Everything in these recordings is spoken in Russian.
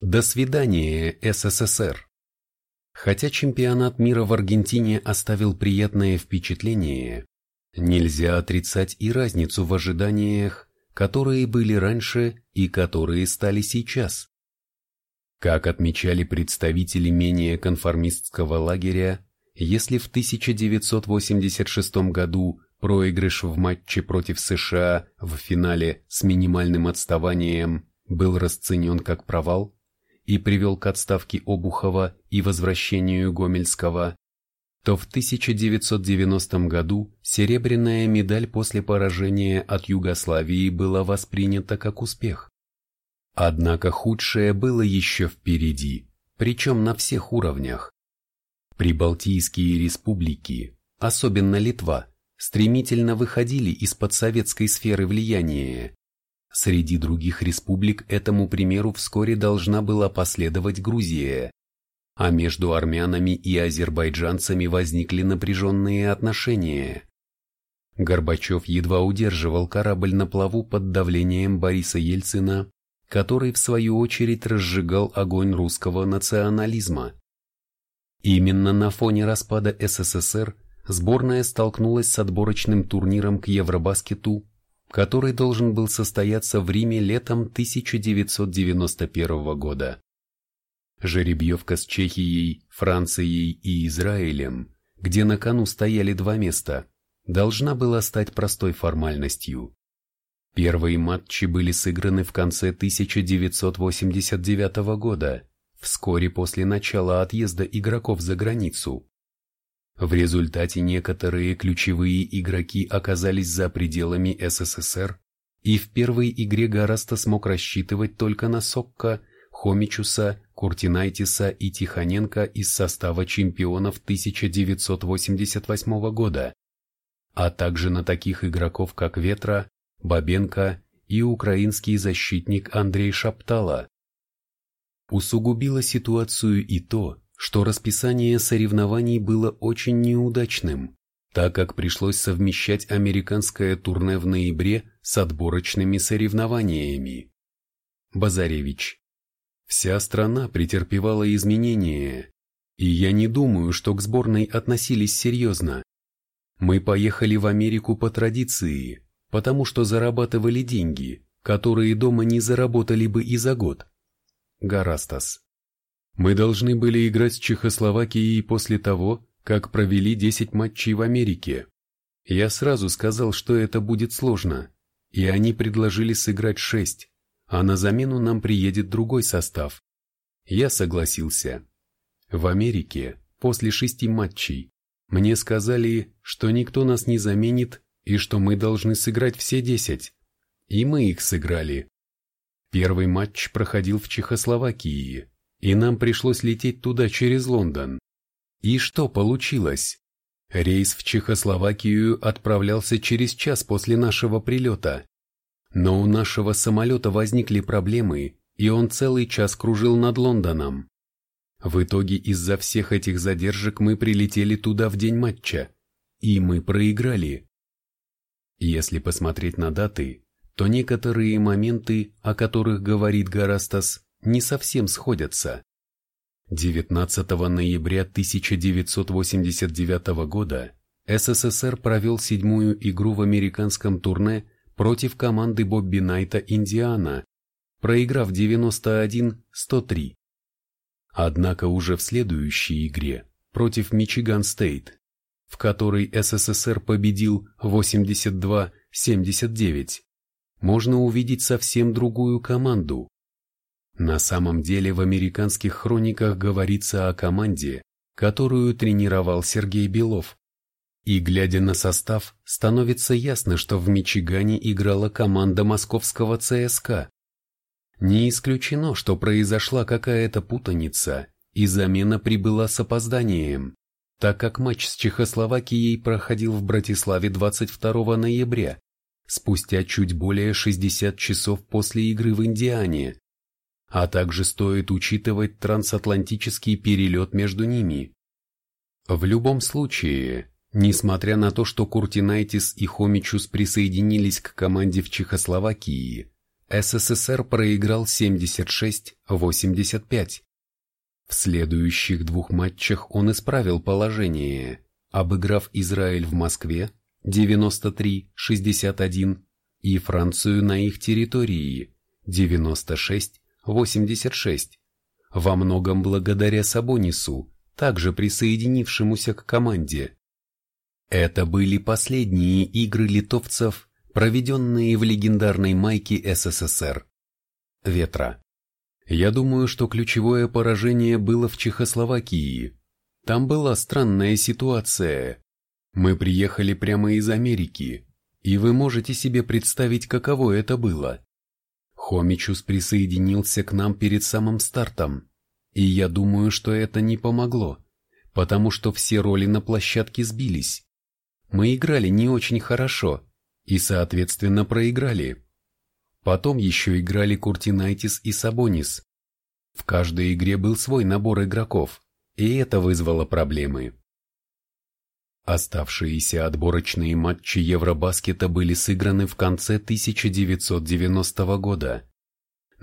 До свидания, СССР! Хотя чемпионат мира в Аргентине оставил приятное впечатление, нельзя отрицать и разницу в ожиданиях, которые были раньше и которые стали сейчас. Как отмечали представители менее конформистского лагеря, если в 1986 году проигрыш в матче против США в финале с минимальным отставанием был расценен как провал, и привел к отставке Обухова и возвращению Гомельского, то в 1990 году серебряная медаль после поражения от Югославии была воспринята как успех. Однако худшее было еще впереди, причем на всех уровнях. Прибалтийские республики, особенно Литва, стремительно выходили из-под советской сферы влияния, Среди других республик этому примеру вскоре должна была последовать Грузия, а между армянами и азербайджанцами возникли напряженные отношения. Горбачев едва удерживал корабль на плаву под давлением Бориса Ельцина, который в свою очередь разжигал огонь русского национализма. Именно на фоне распада СССР сборная столкнулась с отборочным турниром к Евробаскету который должен был состояться в Риме летом 1991 года. Жеребьевка с Чехией, Францией и Израилем, где на кону стояли два места, должна была стать простой формальностью. Первые матчи были сыграны в конце 1989 года, вскоре после начала отъезда игроков за границу. В результате некоторые ключевые игроки оказались за пределами СССР, и в первой игре Гараста смог рассчитывать только на Сокка, Хомичуса, Куртинайтиса и Тихоненко из состава чемпионов 1988 года, а также на таких игроков, как Ветра, Бабенко и украинский защитник Андрей Шаптала. Усугубило ситуацию и то, что расписание соревнований было очень неудачным, так как пришлось совмещать американское турне в ноябре с отборочными соревнованиями. Базаревич. Вся страна претерпевала изменения, и я не думаю, что к сборной относились серьезно. Мы поехали в Америку по традиции, потому что зарабатывали деньги, которые дома не заработали бы и за год. Гарастас. Мы должны были играть с Чехословакией после того, как провели 10 матчей в Америке. Я сразу сказал, что это будет сложно, и они предложили сыграть 6, а на замену нам приедет другой состав. Я согласился. В Америке, после шести матчей, мне сказали, что никто нас не заменит и что мы должны сыграть все 10. И мы их сыграли. Первый матч проходил в Чехословакии, и нам пришлось лететь туда через Лондон. И что получилось? Рейс в Чехословакию отправлялся через час после нашего прилета. Но у нашего самолета возникли проблемы, и он целый час кружил над Лондоном. В итоге из-за всех этих задержек мы прилетели туда в день матча, и мы проиграли. Если посмотреть на даты, то некоторые моменты, о которых говорит Гарастас, не совсем сходятся. 19 ноября 1989 года СССР провел седьмую игру в американском турне против команды Бобби Найта «Индиана», проиграв 91-103. Однако уже в следующей игре против Мичиган Стейт, в которой СССР победил 82-79, можно увидеть совсем другую команду, на самом деле в американских хрониках говорится о команде, которую тренировал Сергей Белов. И глядя на состав, становится ясно, что в Мичигане играла команда московского ЦСКА. Не исключено, что произошла какая-то путаница, и замена прибыла с опозданием, так как матч с Чехословакией проходил в Братиславе 22 ноября, спустя чуть более 60 часов после игры в Индиане а также стоит учитывать трансатлантический перелет между ними. В любом случае, несмотря на то, что Куртинайтис и Хомичус присоединились к команде в Чехословакии, СССР проиграл 76-85. В следующих двух матчах он исправил положение, обыграв Израиль в Москве 93-61 и Францию на их территории 96-86, во многом благодаря Сабонису, также присоединившемуся к команде. Это были последние игры литовцев, проведенные в легендарной майке СССР. Ветра. Я думаю, что ключевое поражение было в Чехословакии. Там была странная ситуация. Мы приехали прямо из Америки, и вы можете себе представить, каково это было. Хомичус присоединился к нам перед самым стартом, и я думаю, что это не помогло, потому что все роли на площадке сбились. Мы играли не очень хорошо и, соответственно, проиграли. Потом еще играли Куртинайтис и Сабонис. В каждой игре был свой набор игроков, и это вызвало проблемы. Оставшиеся отборочные матчи Евробаскета были сыграны в конце 1990 года.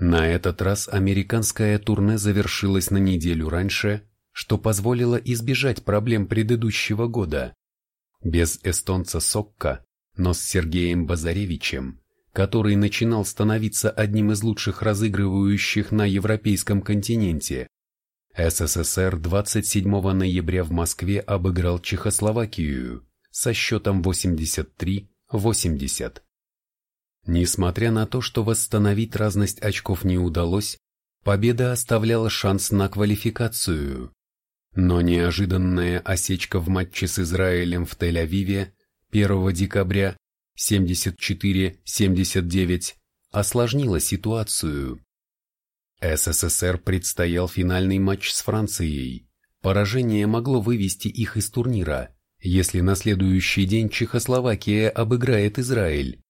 На этот раз американское турне завершилось на неделю раньше, что позволило избежать проблем предыдущего года. Без эстонца Сокка, но с Сергеем Базаревичем, который начинал становиться одним из лучших разыгрывающих на европейском континенте, СССР 27 ноября в Москве обыграл Чехословакию со счетом 83-80. Несмотря на то, что восстановить разность очков не удалось, победа оставляла шанс на квалификацию. Но неожиданная осечка в матче с Израилем в Тель-Авиве 1 декабря 74-79 осложнила ситуацию. СССР предстоял финальный матч с Францией. Поражение могло вывести их из турнира, если на следующий день Чехословакия обыграет Израиль.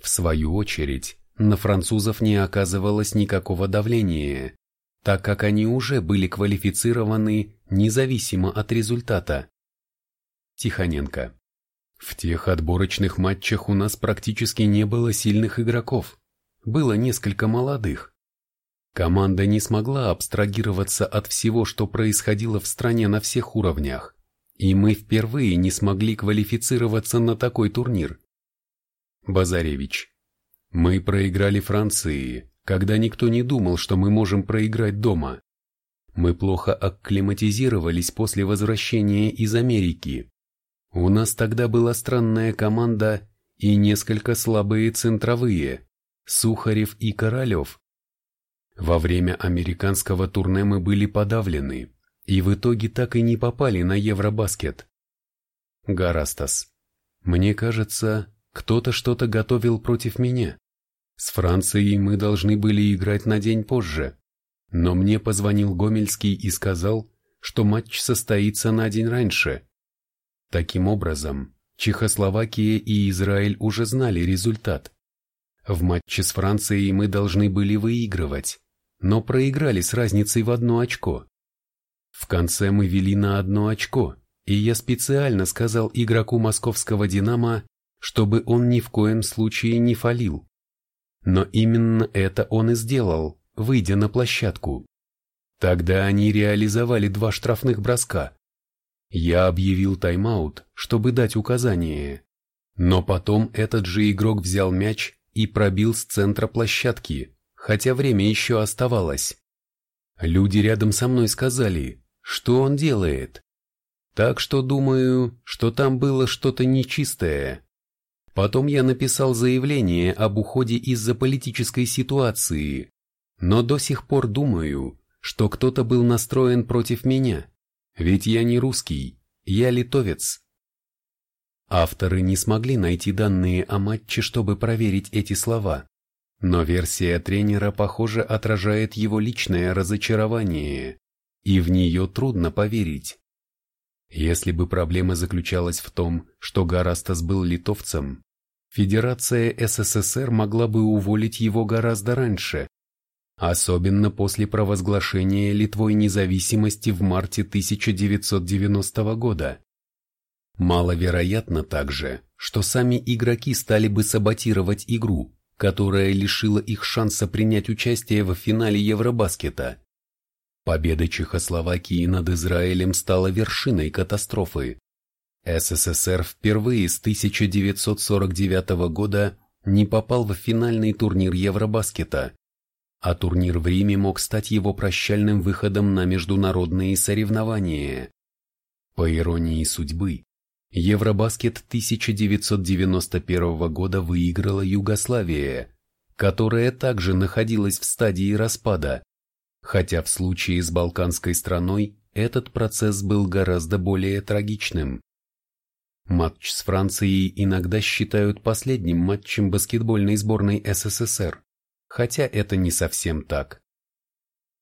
В свою очередь, на французов не оказывалось никакого давления, так как они уже были квалифицированы независимо от результата. Тихоненко. В тех отборочных матчах у нас практически не было сильных игроков. Было несколько молодых, Команда не смогла абстрагироваться от всего, что происходило в стране на всех уровнях, и мы впервые не смогли квалифицироваться на такой турнир. Базаревич. Мы проиграли Франции, когда никто не думал, что мы можем проиграть дома. Мы плохо акклиматизировались после возвращения из Америки. У нас тогда была странная команда и несколько слабые центровые, Сухарев и Королев, во время американского турне мы были подавлены, и в итоге так и не попали на Евробаскет. Гарастас. Мне кажется, кто-то что-то готовил против меня. С Францией мы должны были играть на день позже. Но мне позвонил Гомельский и сказал, что матч состоится на день раньше. Таким образом, Чехословакия и Израиль уже знали результат. В матче с Францией мы должны были выигрывать но проиграли с разницей в одно очко. В конце мы вели на одно очко, и я специально сказал игроку московского «Динамо», чтобы он ни в коем случае не фалил. Но именно это он и сделал, выйдя на площадку. Тогда они реализовали два штрафных броска. Я объявил тайм-аут, чтобы дать указание. Но потом этот же игрок взял мяч и пробил с центра площадки, хотя время еще оставалось. Люди рядом со мной сказали, что он делает. Так что думаю, что там было что-то нечистое. Потом я написал заявление об уходе из-за политической ситуации, но до сих пор думаю, что кто-то был настроен против меня, ведь я не русский, я литовец. Авторы не смогли найти данные о матче, чтобы проверить эти слова. Но версия тренера, похоже, отражает его личное разочарование, и в нее трудно поверить. Если бы проблема заключалась в том, что Гарастас был литовцем, Федерация СССР могла бы уволить его гораздо раньше, особенно после провозглашения Литвой независимости в марте 1990 года. Маловероятно также, что сами игроки стали бы саботировать игру, которая лишила их шанса принять участие в финале Евробаскета. Победа Чехословакии над Израилем стала вершиной катастрофы. СССР впервые с 1949 года не попал в финальный турнир Евробаскета, а турнир в Риме мог стать его прощальным выходом на международные соревнования. По иронии судьбы, Евробаскет 1991 года выиграла Югославия, которая также находилась в стадии распада, хотя в случае с балканской страной этот процесс был гораздо более трагичным. Матч с Францией иногда считают последним матчем баскетбольной сборной СССР, хотя это не совсем так.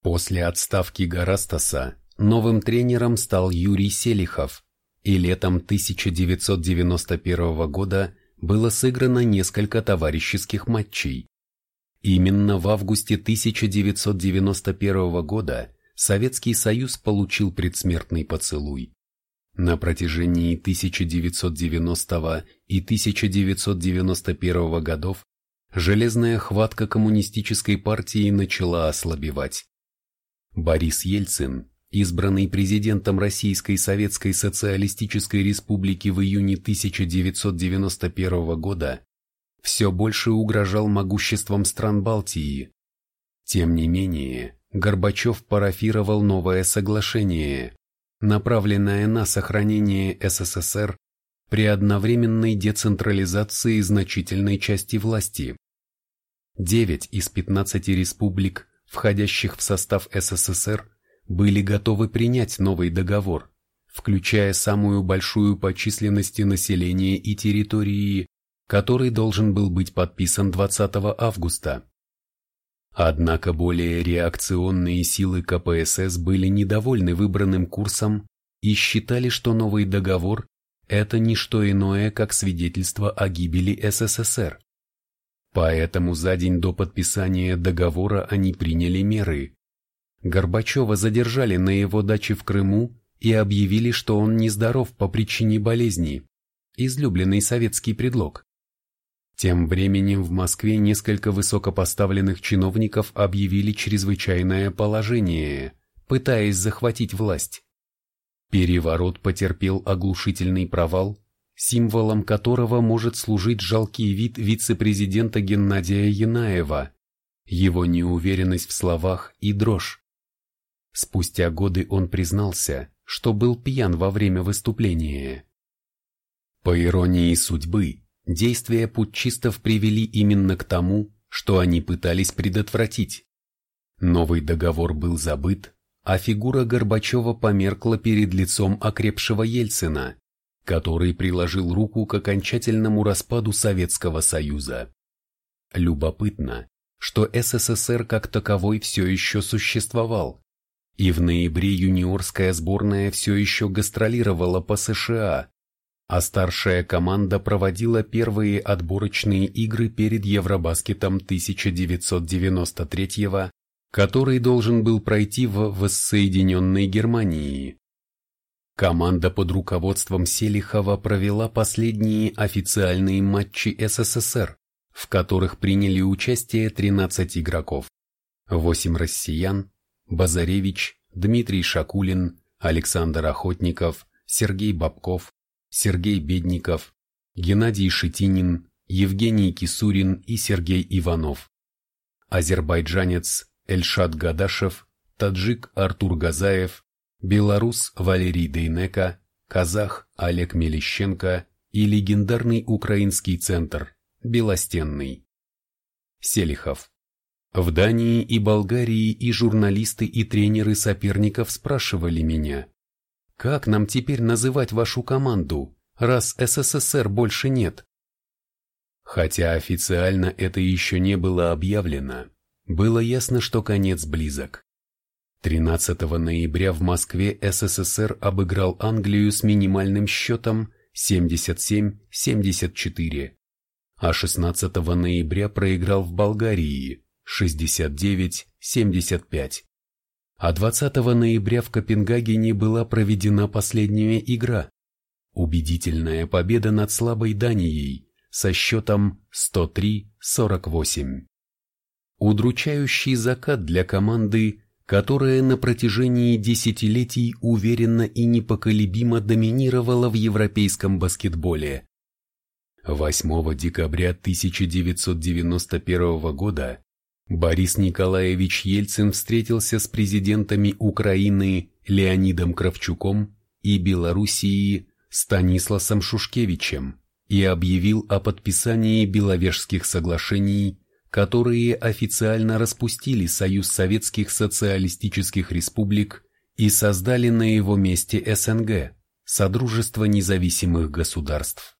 После отставки Гарастаса новым тренером стал Юрий Селихов, и летом 1991 года было сыграно несколько товарищеских матчей. Именно в августе 1991 года Советский Союз получил предсмертный поцелуй. На протяжении 1990 и 1991 годов железная хватка коммунистической партии начала ослабевать. Борис Ельцин, избранный президентом Российской Советской Социалистической Республики в июне 1991 года, все больше угрожал могуществом стран Балтии. Тем не менее, Горбачев парафировал новое соглашение, направленное на сохранение СССР при одновременной децентрализации значительной части власти. Девять из 15 республик, входящих в состав СССР, были готовы принять новый договор, включая самую большую по численности населения и территории, который должен был быть подписан 20 августа. Однако более реакционные силы КПСС были недовольны выбранным курсом и считали, что новый договор – это не что иное, как свидетельство о гибели СССР. Поэтому за день до подписания договора они приняли меры, Горбачева задержали на его даче в Крыму и объявили, что он нездоров по причине болезни, излюбленный советский предлог. Тем временем в Москве несколько высокопоставленных чиновников объявили чрезвычайное положение, пытаясь захватить власть. Переворот потерпел оглушительный провал, символом которого может служить жалкий вид вице-президента Геннадия Янаева, его неуверенность в словах и дрожь. Спустя годы он признался, что был пьян во время выступления. По иронии судьбы, действия путчистов привели именно к тому, что они пытались предотвратить. Новый договор был забыт, а фигура Горбачева померкла перед лицом окрепшего Ельцина, который приложил руку к окончательному распаду Советского Союза. Любопытно, что СССР как таковой все еще существовал, и в ноябре юниорская сборная все еще гастролировала по США, а старшая команда проводила первые отборочные игры перед Евробаскетом 1993 который должен был пройти в воссоединенной Германии. Команда под руководством Селихова провела последние официальные матчи СССР, в которых приняли участие 13 игроков, 8 россиян Базаревич, Дмитрий Шакулин, Александр Охотников, Сергей Бабков, Сергей Бедников, Геннадий Шитинин, Евгений Кисурин и Сергей Иванов. Азербайджанец Эльшат Гадашев, таджик Артур Газаев, белорус Валерий Дейнека, казах Олег Мелищенко и легендарный украинский центр Белостенный. Селихов. В Дании и Болгарии и журналисты, и тренеры соперников спрашивали меня, как нам теперь называть вашу команду, раз СССР больше нет? Хотя официально это еще не было объявлено, было ясно, что конец близок. 13 ноября в Москве СССР обыграл Англию с минимальным счетом 77-74, а 16 ноября проиграл в Болгарии 69-75. А 20 ноября в Копенгагене была проведена последняя игра. Убедительная победа над слабой Данией, со счетом 103-48. Удручающий закат для команды, которая на протяжении десятилетий уверенно и непоколебимо доминировала в европейском баскетболе. 8 декабря 1991 года Борис Николаевич Ельцин встретился с президентами Украины Леонидом Кравчуком и Белоруссии Станисласом Шушкевичем и объявил о подписании Беловежских соглашений, которые официально распустили Союз Советских Социалистических Республик и создали на его месте СНГ – Содружество независимых государств.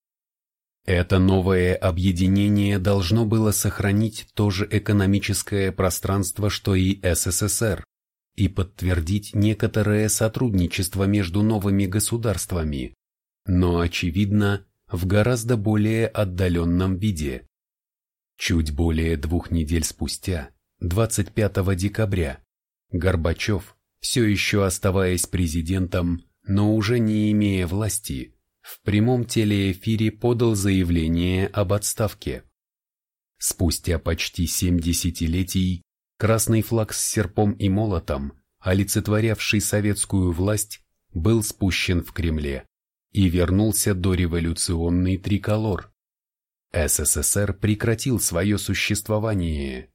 Это новое объединение должно было сохранить то же экономическое пространство, что и СССР, и подтвердить некоторое сотрудничество между новыми государствами, но, очевидно, в гораздо более отдаленном виде. Чуть более двух недель спустя, 25 декабря, Горбачев, все еще оставаясь президентом, но уже не имея власти, в прямом телеэфире подал заявление об отставке. Спустя почти семь десятилетий красный флаг с серпом и молотом, олицетворявший советскую власть, был спущен в Кремле и вернулся дореволюционный триколор. СССР прекратил свое существование.